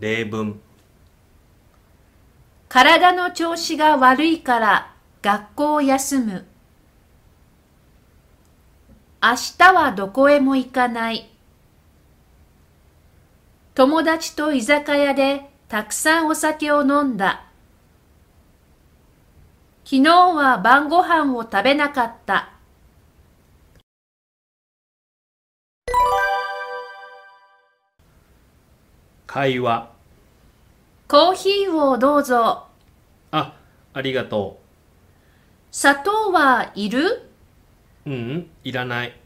例文体の調子が悪いから学校を休む。明日はどこへも行かない。友達と居酒屋でたくさんお酒を飲んだ。昨日は晩ご飯を食べなかった。会話。コーヒーをどうぞ。あありがと砂糖はいる？うううんいらない「